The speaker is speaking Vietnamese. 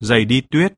giày đi tuyết.